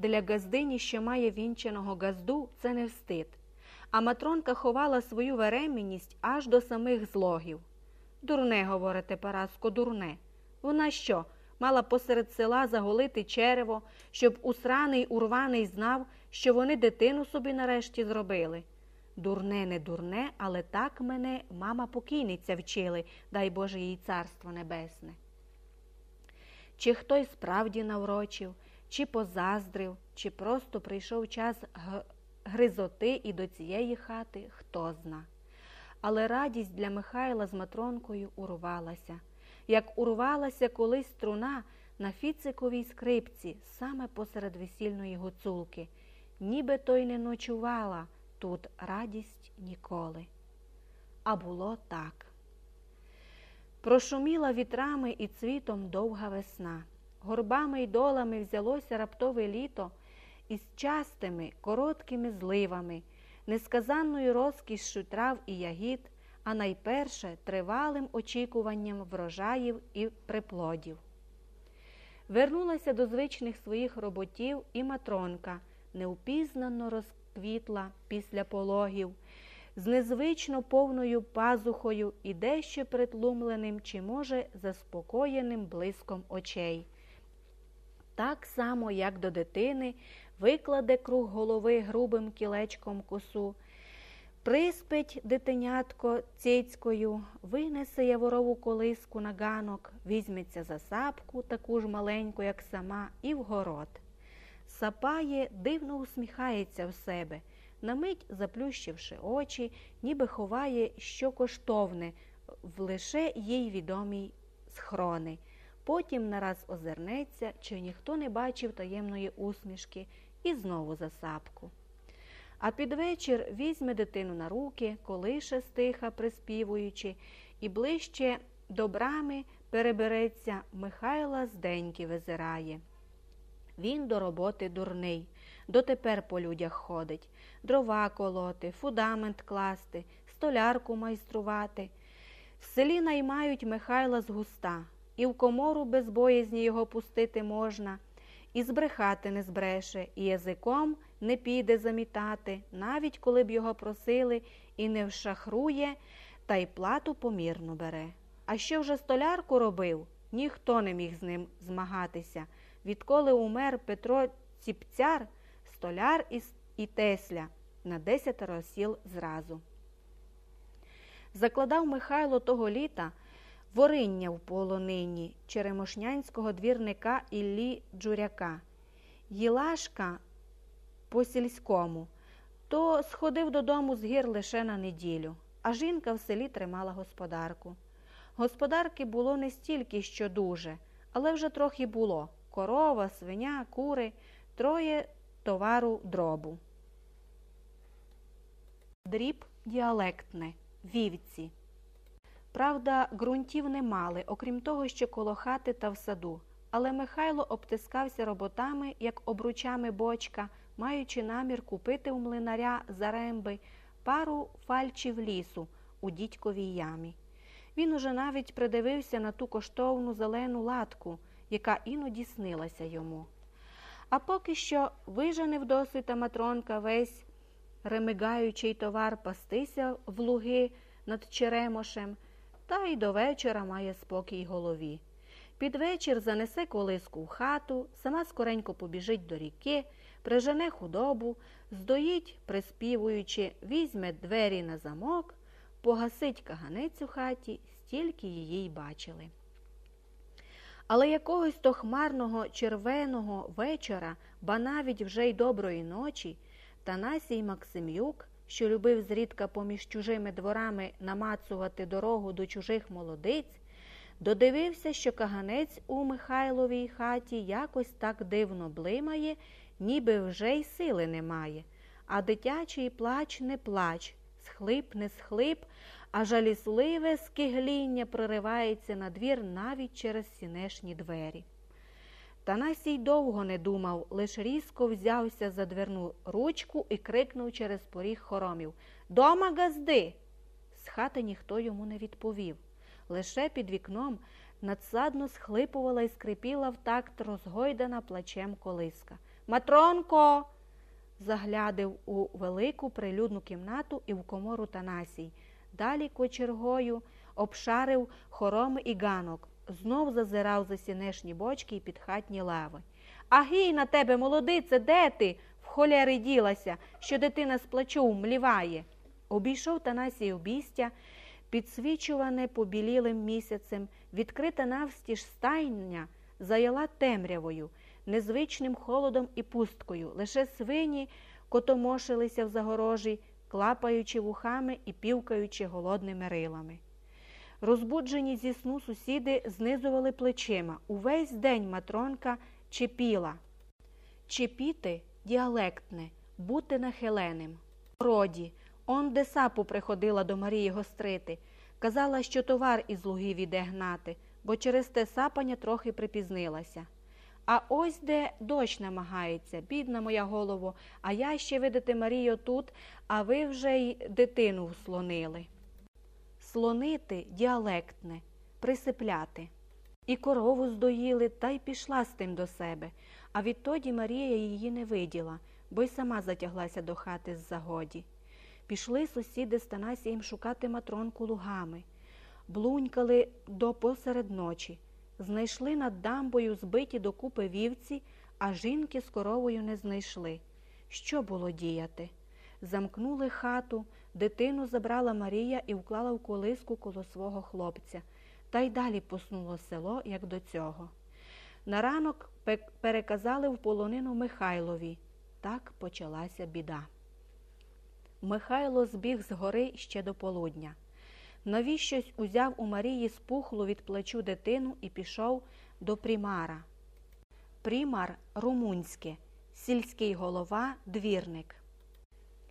Для газдині, що має вінченого газду, це не встид. А матронка ховала свою веремінність аж до самих злогів. Дурне, говорите, Параско, дурне. Вона що, мала посеред села заголити черево, щоб усраний урваний знав, що вони дитину собі нарешті зробили. Дурне, не дурне, але так мене мама покійниця вчили, дай Боже їй царство небесне. Чи хтось справді наврочив, чи позаздрив, чи просто прийшов час гризоти і до цієї хати, хто зна. Але радість для Михайла з Матронкою урвалася, як урвалася колись струна на фіциковій скрипці саме посеред весільної гуцулки, ніби той не ночувала тут радість ніколи. А було так. Прошуміла вітрами і цвітом довга весна. Горбами й долами взялося раптове літо із частими, короткими зливами, несказанною розкішшю трав і ягід, а найперше тривалим очікуванням врожаїв і приплодів. Вернулася до звичних своїх роботів і матронка, неупізнано розквітла після пологів з незвично повною пазухою і дещо притлумленим чи, може, заспокоєним блиском очей. Так само, як до дитини, викладе круг голови грубим кілечком косу, приспить дитинятко цицькою, винесе яворову колиску на ганок, візьметься за сапку, таку ж маленьку, як сама, і в город. Сапає, дивно усміхається в себе на мить заплющивши очі, ніби ховає що коштовне в лише їй відомій схрони. Потім нараз озирнеться, чи ніхто не бачив таємної усмішки, і знову за сапку. А під вечір візьме дитину на руки, колише стиха, приспівуючи, і ближче до брами перебереться Михайла з деньки визирає. Він до роботи дурний, дотепер по людях ходить, дрова колоти, фундамент класти, столярку майструвати. В селі наймають Михайла з густа, і в комору без боязні його пустити можна, і збрехати не збреше, і язиком не піде замітати, навіть коли б його просили і не вшахрує, та й плату помірно бере. А що вже столярку робив, ніхто не міг з ним змагатися. Відколи умер Петро Ціпцяр, столяр і Тесля на десятеро сіл зразу. Закладав Михайло того літа вориння в полонині черемошнянського двірника Іллі Джуряка, Єлашка по сільському, то сходив додому з гір лише на неділю, а жінка в селі тримала господарку. Господарки було не стільки, що дуже, але вже трохи було корова, свиня, кури, троє товару дробу. Дріб діалектне, вівці. Правда, ґрунтів не мали, окрім того, що коло хати та в саду. Але Михайло обтискався роботами, як обручами бочка, маючи намір купити у млинаря заремби пару фальчів лісу у дідьковій ямі. Він уже навіть придивився на ту коштовну зелену латку, яка іноді снилася йому. А поки що виженив досвіта матронка весь ремигаючий товар пастися в луги над Черемошем, та й до вечора має спокій голові. Під вечір занесе колиску в хату, сама скоренько побіжить до ріки, прижене худобу, здоїть, приспівуючи, візьме двері на замок, погасить каганець у хаті, стільки її й бачили. Але якогось то хмарного червеного вечора, ба навіть вже й доброї ночі, Танасій Максимюк, що любив зрідка поміж чужими дворами намацувати дорогу до чужих молодиць, додивився, що каганець у Михайловій хаті якось так дивно блимає, ніби вже й сили немає, а дитячий плач не плач, схлип не схлип, а жалісливе скигління проривається на двір навіть через сінешні двері. Танасій довго не думав, лиш різко взявся за дверну ручку і крикнув через поріг хоромів Дома газди. З хати ніхто йому не відповів. Лише під вікном надсадно схлипувала і скрипіла в такт розгойдана плачем колиска. Матронко. Заглядив у велику прилюдну кімнату і в комору Танасій. Далі кочергою обшарив хороми і ганок, знов зазирав за сінешні бочки і підхатні лави. Агій на тебе, молодице, де ти? В холєри ділася, що дитина з плачу мліває. Обійшов Танасій обістя, підсвічуване побілілим місяцем, відкрита навстіж стайня заяла темрявою, незвичним холодом і пусткою. Лише свині котомошилися в загорожі, клапаючи вухами і півкаючи голодними рилами. Розбуджені зі сну сусіди знизували плечима. Увесь день матронка чепіла. Чепіти діалектне, бути нахиленим. Роді, он де сапу приходила до Марії гострити. Казала, що товар із лугів іде гнати, бо через те сапання трохи припізнилася. А ось де дощ намагається, бідна моя голово, а я ще видати Марію тут, а ви вже й дитину вслонили. Слонити діалектне, присипляти. І корову здоїли, та й пішла з тим до себе. А відтоді Марія її не виділа, бо й сама затяглася до хати з загоді. Пішли сусіди з Танасієм шукати матронку лугами, блунькали до посеред ночі, знайшли над дамбою збиті докупи вівці, а жінки з коровою не знайшли. Що було діяти? Замкнули хату, дитину забрала Марія і вклала в колиску коло свого хлопця, та й далі поснуло село, як до цього. На ранок переказали в полонину Михайлові. Так почалася біда. Михайло збіг з гори ще до полудня. Навіщось узяв у Марії спухлу від плечу дитину і пішов до примара. Примар румунське, сільський голова, двірник.